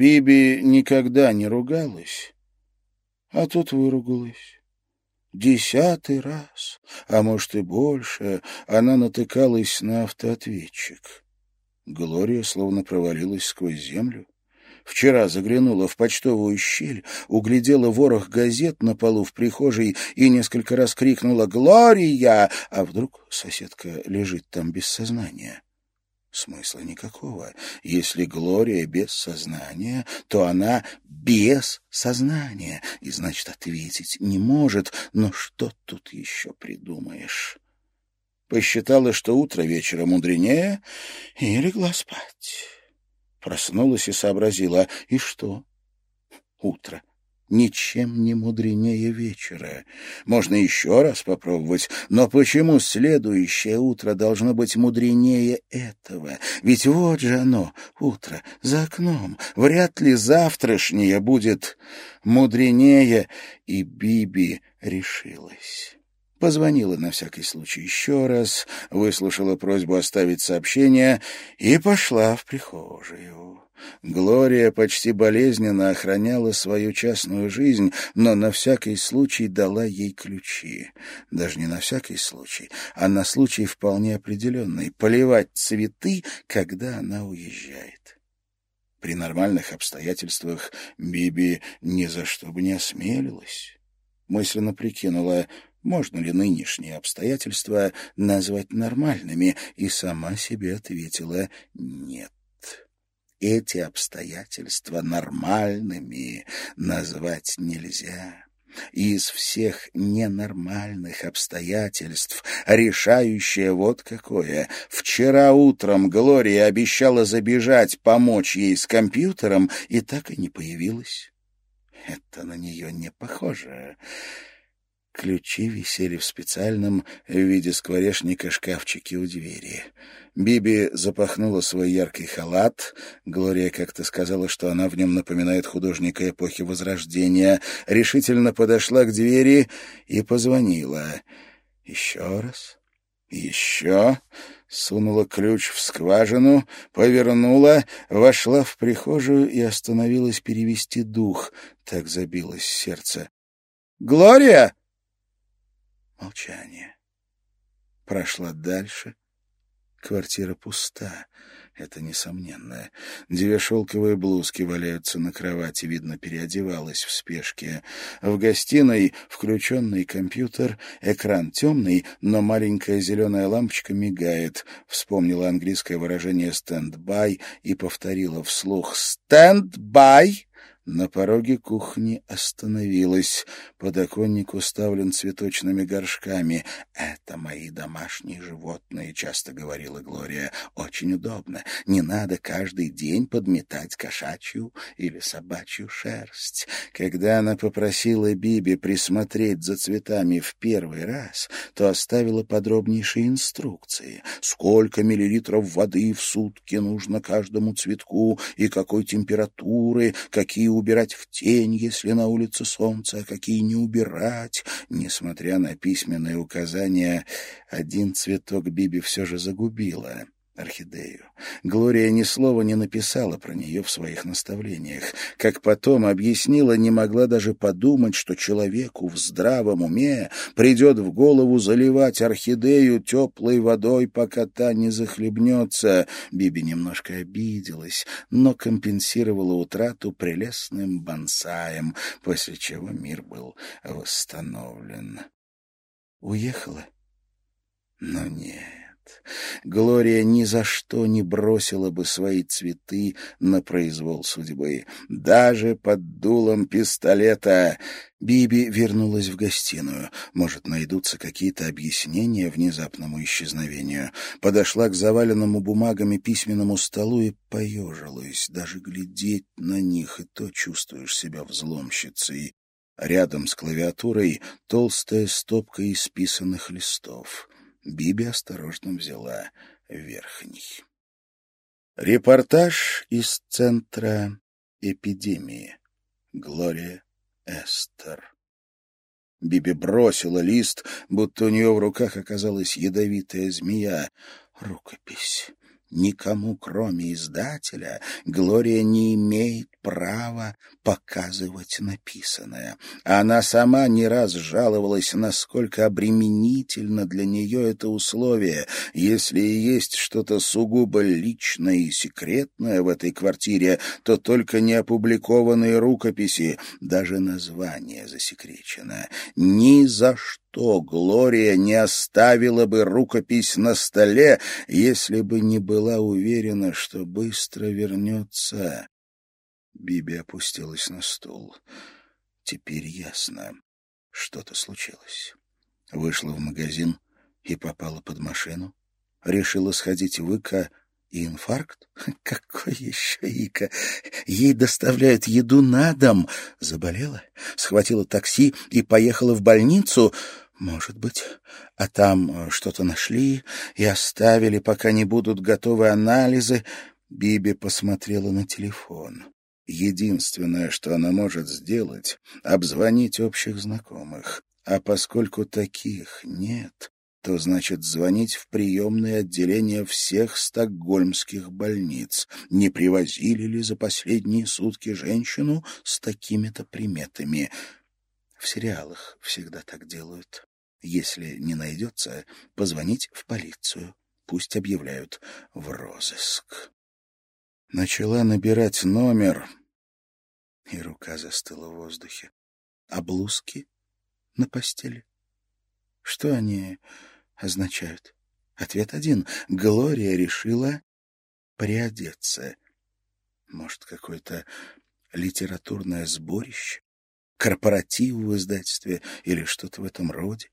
Биби никогда не ругалась, а тут выругалась. Десятый раз, а может и больше, она натыкалась на автоответчик. Глория словно провалилась сквозь землю. Вчера заглянула в почтовую щель, углядела ворох газет на полу в прихожей и несколько раз крикнула «Глория!», а вдруг соседка лежит там без сознания. Смысла никакого. Если Глория без сознания, то она без сознания, и значит, ответить не может. Но что тут еще придумаешь? Посчитала, что утро вечера мудренее, и легла спать. Проснулась и сообразила. И что? Утро ничем не мудренее вечера. Можно еще раз попробовать, но почему следующее утро должно быть мудренее этого? Ведь вот же оно, утро, за окном. Вряд ли завтрашнее будет мудренее, и Биби решилась. Позвонила на всякий случай еще раз, выслушала просьбу оставить сообщение и пошла в прихожую. Глория почти болезненно охраняла свою частную жизнь, но на всякий случай дала ей ключи. Даже не на всякий случай, а на случай вполне определенный — поливать цветы, когда она уезжает. При нормальных обстоятельствах Биби ни за что бы не осмелилась. Мысленно прикинула, можно ли нынешние обстоятельства назвать нормальными, и сама себе ответила «нет» эти обстоятельства нормальными назвать нельзя. Из всех ненормальных обстоятельств решающее вот какое. Вчера утром Глория обещала забежать помочь ей с компьютером и так и не появилась. Это на нее не похоже. Ключи висели в специальном в виде скворечника шкафчике у двери. Биби запахнула свой яркий халат. Глория как-то сказала, что она в нем напоминает художника эпохи Возрождения. Решительно подошла к двери и позвонила. Еще раз. Еще. Сунула ключ в скважину, повернула, вошла в прихожую и остановилась перевести дух. Так забилось сердце. «Глория!» Молчание. Прошла дальше. Квартира пуста. Это несомненно. Две шелковые блузки валяются на кровати, видно, переодевалась в спешке. В гостиной включенный компьютер, экран темный, но маленькая зеленая лампочка мигает. Вспомнила английское выражение «stand-by» и повторила вслух «stand-by». На пороге кухни остановилась. Подоконник уставлен цветочными горшками. «Это мои домашние животные», — часто говорила Глория. «Очень удобно. Не надо каждый день подметать кошачью или собачью шерсть». Когда она попросила Биби присмотреть за цветами в первый раз, то оставила подробнейшие инструкции. Сколько миллилитров воды в сутки нужно каждому цветку и какой температуры, какие убирать в тень, если на улице солнце, а какие не убирать. Несмотря на письменные указания, один цветок Биби все же загубила орхидею. Глория ни слова не написала про нее в своих наставлениях. Как потом объяснила, не могла даже подумать, что человеку в здравом уме придет в голову заливать орхидею теплой водой, пока та не захлебнется. Биби немножко обиделась, но компенсировала утрату прелестным бонсаем, после чего мир был восстановлен. Уехала? Но нет. Глория ни за что не бросила бы свои цветы на произвол судьбы. Даже под дулом пистолета Биби вернулась в гостиную. Может, найдутся какие-то объяснения внезапному исчезновению. Подошла к заваленному бумагами письменному столу и поежилась. Даже глядеть на них, и то чувствуешь себя взломщицей. Рядом с клавиатурой толстая стопка исписанных листов. Биби осторожно взяла верхний. Репортаж из центра эпидемии. Глория Эстер. Биби бросила лист, будто у нее в руках оказалась ядовитая змея. Рукопись. Никому, кроме издателя, Глория не имеет право показывать написанное. Она сама не раз жаловалась, насколько обременительно для нее это условие. Если есть что-то сугубо личное и секретное в этой квартире, то только неопубликованные рукописи, даже название засекречено. Ни за что Глория не оставила бы рукопись на столе, если бы не была уверена, что быстро вернется. Биби опустилась на стул. Теперь ясно. Что-то случилось. Вышла в магазин и попала под машину. Решила сходить в Ика и инфаркт? Какой еще Ика? Ей доставляют еду на дом. Заболела, схватила такси и поехала в больницу. Может быть. А там что-то нашли и оставили, пока не будут готовы анализы. Биби посмотрела на телефон. Единственное, что она может сделать — обзвонить общих знакомых. А поскольку таких нет, то значит звонить в приемные отделения всех стокгольмских больниц. Не привозили ли за последние сутки женщину с такими-то приметами? В сериалах всегда так делают. Если не найдется, позвонить в полицию. Пусть объявляют в розыск. Начала набирать номер, и рука застыла в воздухе. А блузки на постели? Что они означают? Ответ один. Глория решила приодеться. Может, какое-то литературное сборище? Корпоратив в издательстве или что-то в этом роде?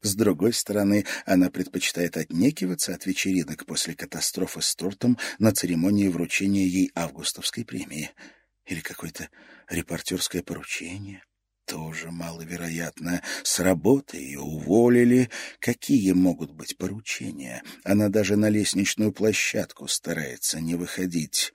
С другой стороны, она предпочитает отнекиваться от вечеринок после катастрофы с тортом на церемонии вручения ей августовской премии — или какое-то репортерское поручение. Тоже маловероятно. С работы ее уволили. Какие могут быть поручения? Она даже на лестничную площадку старается не выходить.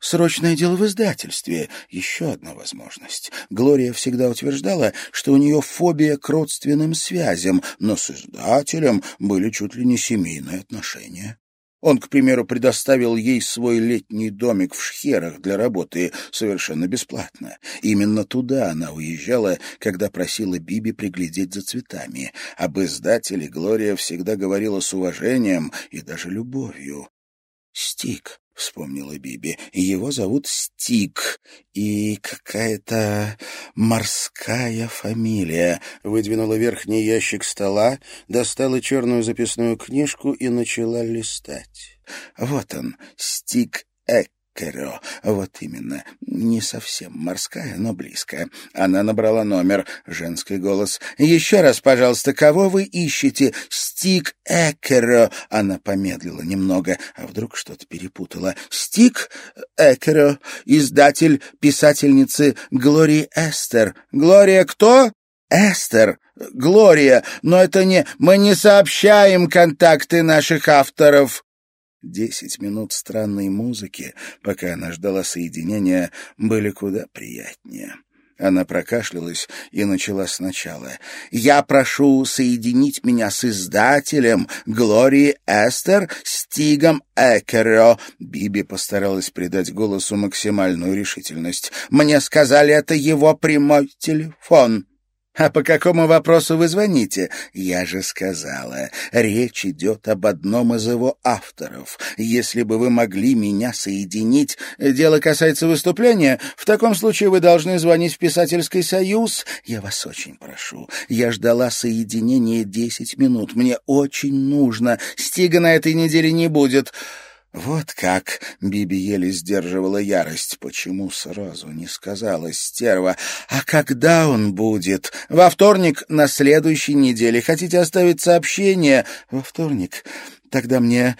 Срочное дело в издательстве. Еще одна возможность. Глория всегда утверждала, что у нее фобия к родственным связям, но с издателем были чуть ли не семейные отношения. Он, к примеру, предоставил ей свой летний домик в Шхерах для работы совершенно бесплатно. Именно туда она уезжала, когда просила Биби приглядеть за цветами. Об издателе Глория всегда говорила с уважением и даже любовью. «Стик», — вспомнила Биби. «Его зовут Стик, и какая-то морская фамилия». Выдвинула верхний ящик стола, достала черную записную книжку и начала листать. «Вот он, Стик Эк. Кэро. Вот именно. Не совсем морская, но близкая. Она набрала номер. Женский голос. «Еще раз, пожалуйста, кого вы ищете? Стик Экеро». Она помедлила немного, а вдруг что-то перепутала. «Стик Экеро, издатель писательницы Глории Эстер». «Глория кто?» «Эстер, Глория, но это не... Мы не сообщаем контакты наших авторов». Десять минут странной музыки, пока она ждала соединения, были куда приятнее. Она прокашлялась и начала сначала. «Я прошу соединить меня с издателем Глории Эстер Стигом Экеро». Биби постаралась придать голосу максимальную решительность. «Мне сказали, это его прямой телефон». «А по какому вопросу вы звоните?» «Я же сказала, речь идет об одном из его авторов. Если бы вы могли меня соединить...» «Дело касается выступления. В таком случае вы должны звонить в Писательский союз. Я вас очень прошу. Я ждала соединения десять минут. Мне очень нужно. Стига на этой неделе не будет». Вот как Биби еле сдерживала ярость. Почему сразу не сказала стерва? А когда он будет? Во вторник на следующей неделе. Хотите оставить сообщение? Во вторник. Тогда мне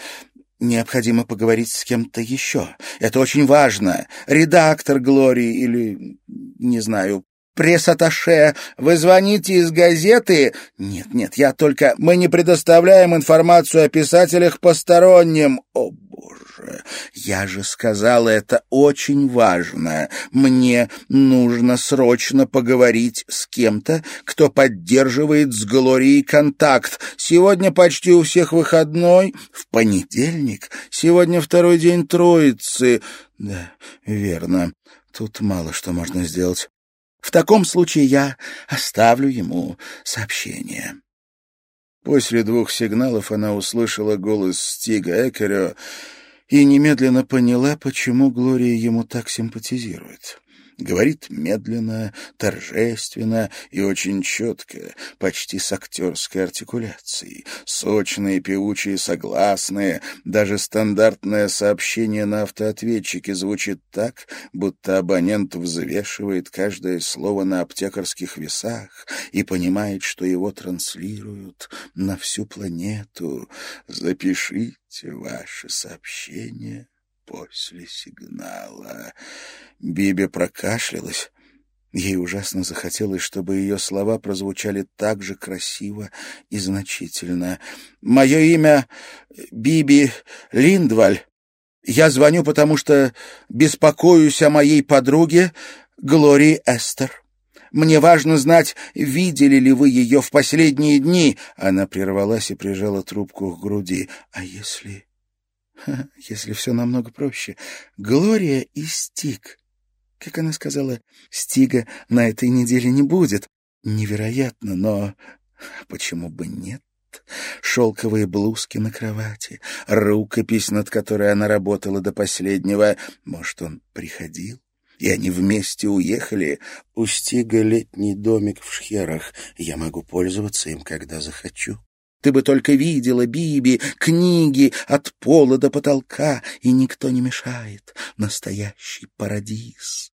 необходимо поговорить с кем-то еще. Это очень важно. Редактор Глории или, не знаю, пресс-атташе. Вы звоните из газеты? Нет, нет, я только... Мы не предоставляем информацию о писателях посторонним. О, боже, я же сказала, это очень важно. Мне нужно срочно поговорить с кем-то, кто поддерживает с Глорией контакт. Сегодня почти у всех выходной. В понедельник. Сегодня второй день Троицы. Да, верно. Тут мало что можно сделать. В таком случае я оставлю ему сообщение. После двух сигналов она услышала голос Стига Экерио и немедленно поняла, почему Глория ему так симпатизирует. Говорит медленно, торжественно и очень четко, почти с актерской артикуляцией. Сочные, певучие, согласные. Даже стандартное сообщение на автоответчике звучит так, будто абонент взвешивает каждое слово на аптекарских весах и понимает, что его транслируют на всю планету. Запишите ваше сообщение после сигнала. Биби прокашлялась. Ей ужасно захотелось, чтобы ее слова прозвучали так же красиво и значительно. «Мое имя Биби Линдваль. Я звоню, потому что беспокоюсь о моей подруге Глории Эстер. Мне важно знать, видели ли вы ее в последние дни». Она прервалась и прижала трубку к груди. «А если...» Если все намного проще. Глория и Стик. Как она сказала, Стига на этой неделе не будет. Невероятно, но почему бы нет? Шелковые блузки на кровати, рукопись, над которой она работала до последнего. Может, он приходил? И они вместе уехали. У Стига летний домик в Шхерах. Я могу пользоваться им, когда захочу. Ты бы только видела, Биби, книги от пола до потолка, и никто не мешает. Настоящий парадиз.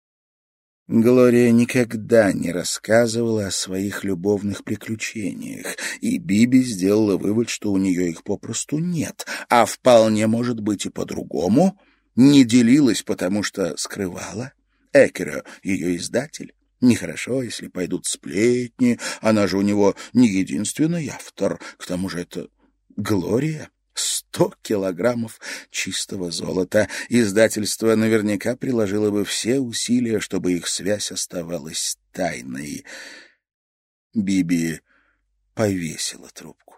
Глория никогда не рассказывала о своих любовных приключениях, и Биби сделала вывод, что у нее их попросту нет, а вполне может быть и по-другому. Не делилась, потому что скрывала. Экера, ее издатель, Нехорошо, если пойдут сплетни. Она же у него не единственный автор. К тому же это Глория. Сто килограммов чистого золота. Издательство наверняка приложило бы все усилия, чтобы их связь оставалась тайной. Биби повесила трубку.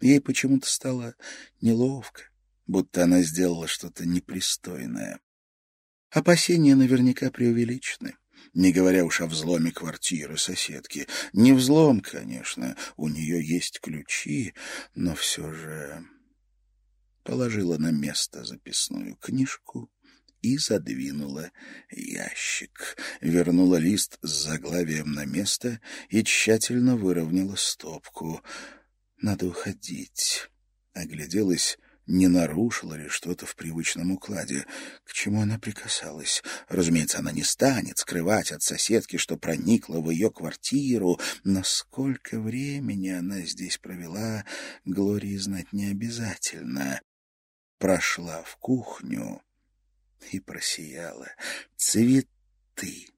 Ей почему-то стало неловко, будто она сделала что-то непристойное. Опасения наверняка преувеличены не говоря уж о взломе квартиры соседки. Не взлом, конечно, у нее есть ключи, но все же положила на место записную книжку и задвинула ящик. Вернула лист с заглавием на место и тщательно выровняла стопку. Надо уходить. Огляделась не нарушила ли что-то в привычном укладе. К чему она прикасалась? Разумеется, она не станет скрывать от соседки, что проникла в ее квартиру. Но сколько времени она здесь провела, Глории знать не обязательно. Прошла в кухню и просияла. Цветы.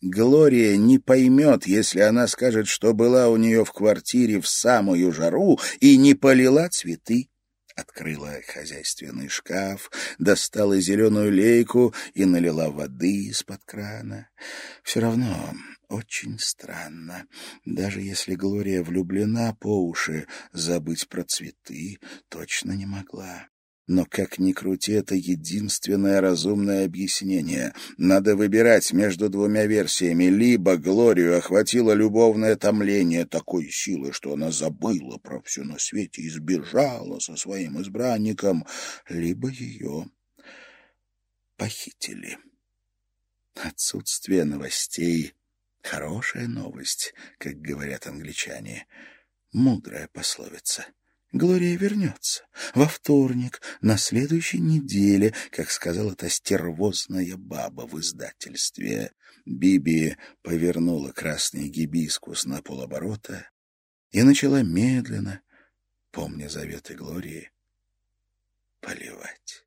Глория не поймет, если она скажет, что была у нее в квартире в самую жару и не полила цветы открыла хозяйственный шкаф, достала зеленую лейку и налила воды из-под крана. Все равно очень странно. Даже если Глория влюблена по уши, забыть про цветы точно не могла. Но как ни крути, это единственное разумное объяснение. Надо выбирать между двумя версиями. Либо Глорию охватило любовное томление такой силы, что она забыла про все на свете и сбежала со своим избранником, либо ее похитили. Отсутствие новостей — хорошая новость, как говорят англичане. Мудрая пословица — Глория вернется во вторник, на следующей неделе, как сказала та стервозная баба в издательстве. Биби повернула красный гибискус на полоборота и начала медленно, помня заветы Глории, поливать.